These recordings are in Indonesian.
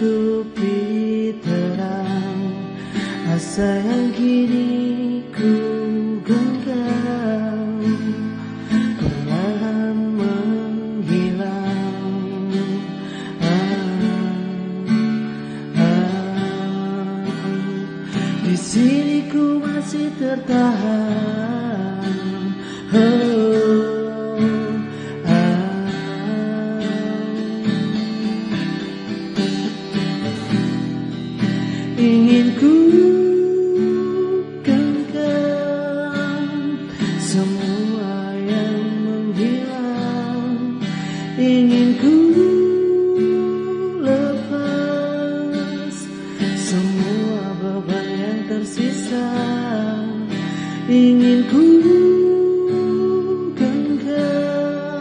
Menutupi terang. Asa yang kini ku genggam. Perlahan menghilang. Ah, ah. Di sini ku masih tertahan. Oh, ingin ku genggam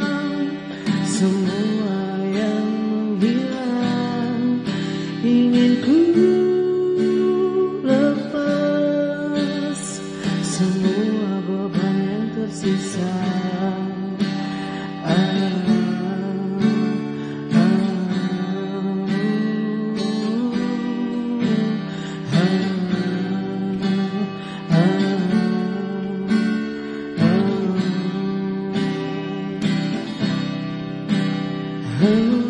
semua yang menghilang ingin ku lepas semua beban yang tersisa. Mm-hmm.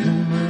come